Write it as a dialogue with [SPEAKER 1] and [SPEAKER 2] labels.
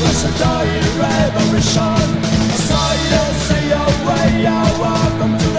[SPEAKER 1] was a dying revolution. Silence, see your way, I welcome to